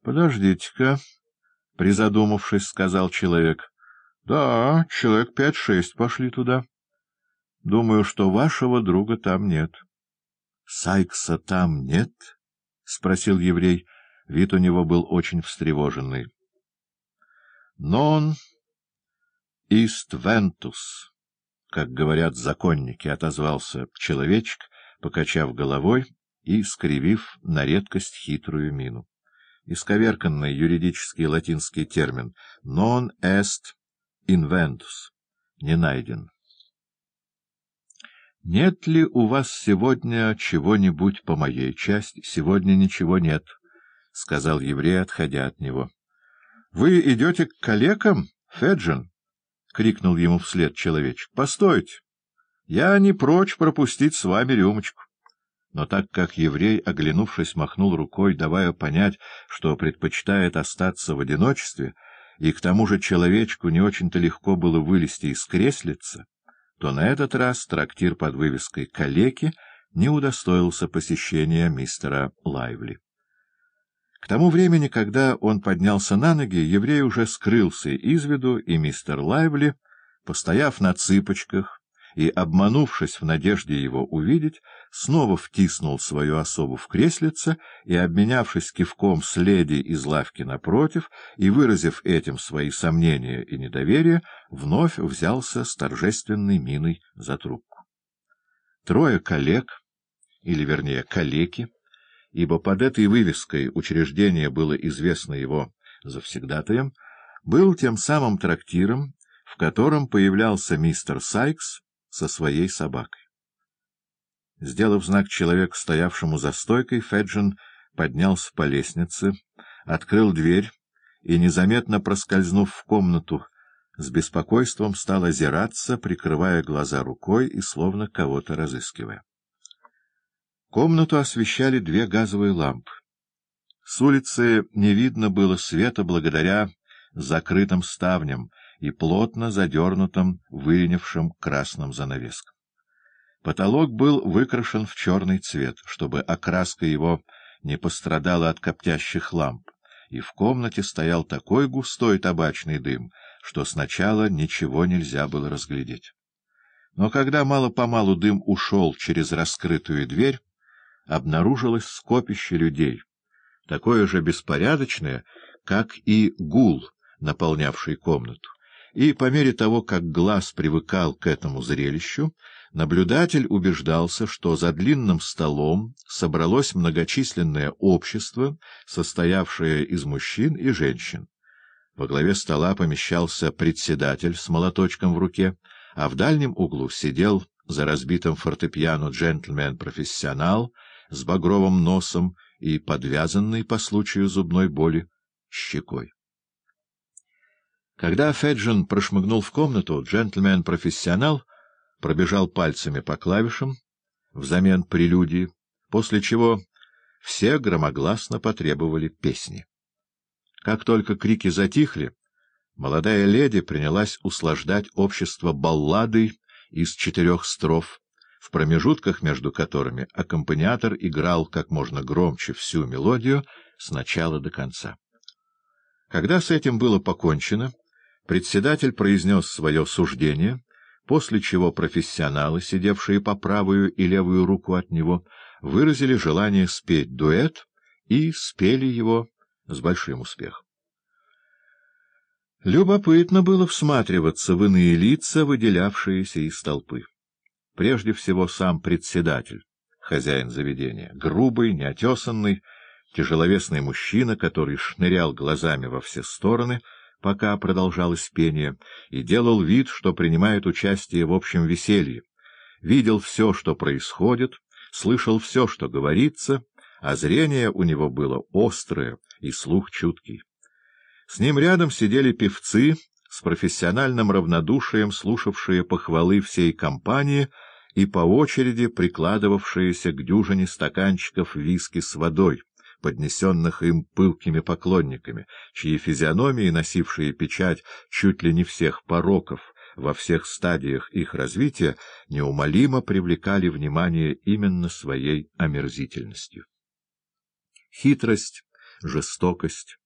— Подождите-ка, — призадумавшись, сказал человек. — Да, человек пять-шесть пошли туда. Думаю, что вашего друга там нет. — Сайкса там нет? — спросил еврей. Вид у него был очень встревоженный. — Нон ист вентус, как говорят законники, — отозвался человечек, покачав головой и скривив на редкость хитрую мину исковерканный юридический латинский термин «non est inventus» — «не найден». «Нет ли у вас сегодня чего-нибудь по моей части?» «Сегодня ничего нет», — сказал еврей, отходя от него. «Вы идете к калекам, Феджин?» — крикнул ему вслед человечек. «Постойте! Я не прочь пропустить с вами рюмочку». Но так как еврей, оглянувшись, махнул рукой, давая понять, что предпочитает остаться в одиночестве, и к тому же человечку не очень-то легко было вылезти из креслица, то на этот раз трактир под вывеской «Калеки» не удостоился посещения мистера Лайвли. К тому времени, когда он поднялся на ноги, еврей уже скрылся из виду, и мистер Лайвли, постояв на цыпочках, и, обманувшись в надежде его увидеть, снова втиснул свою особу в креслице и, обменявшись кивком с леди из лавки напротив и выразив этим свои сомнения и недоверие, вновь взялся с торжественной миной за трубку. Трое коллег, или, вернее, коллеги, ибо под этой вывеской учреждение было известно его завсегдатаем, был тем самым трактиром, в котором появлялся мистер Сайкс со своей собакой. Сделав знак человеку, стоявшему за стойкой, Феджин поднялся по лестнице, открыл дверь и, незаметно проскользнув в комнату, с беспокойством стал озираться, прикрывая глаза рукой и словно кого-то разыскивая. Комнату освещали две газовые лампы. С улицы не видно было света благодаря закрытым ставням, и плотно задернутым, выленившим красным занавеском. Потолок был выкрашен в черный цвет, чтобы окраска его не пострадала от коптящих ламп, и в комнате стоял такой густой табачный дым, что сначала ничего нельзя было разглядеть. Но когда мало-помалу дым ушел через раскрытую дверь, обнаружилось скопище людей, такое же беспорядочное, как и гул, наполнявший комнату и по мере того, как глаз привыкал к этому зрелищу, наблюдатель убеждался, что за длинным столом собралось многочисленное общество, состоявшее из мужчин и женщин. Во главе стола помещался председатель с молоточком в руке, а в дальнем углу сидел за разбитым фортепиано джентльмен-профессионал с багровым носом и подвязанный по случаю зубной боли щекой. Когда Феджин прошмыгнул в комнату, джентльмен-профессионал пробежал пальцами по клавишам взамен прелюдии, после чего все громогласно потребовали песни. Как только крики затихли, молодая леди принялась услаждать общество балладой из четырех строф, в промежутках между которыми аккомпаниатор играл как можно громче всю мелодию с начала до конца. Когда с этим было покончено, Председатель произнес свое суждение, после чего профессионалы, сидевшие по правую и левую руку от него, выразили желание спеть дуэт и спели его с большим успехом. Любопытно было всматриваться в иные лица, выделявшиеся из толпы. Прежде всего сам председатель, хозяин заведения, грубый, неотесанный, тяжеловесный мужчина, который шнырял глазами во все стороны — пока продолжалось пение, и делал вид, что принимает участие в общем веселье, видел все, что происходит, слышал все, что говорится, а зрение у него было острое и слух чуткий. С ним рядом сидели певцы, с профессиональным равнодушием слушавшие похвалы всей компании и по очереди прикладывавшиеся к дюжине стаканчиков виски с водой, поднесенных им пылкими поклонниками, чьи физиономии, носившие печать чуть ли не всех пороков во всех стадиях их развития, неумолимо привлекали внимание именно своей омерзительностью. Хитрость, жестокость.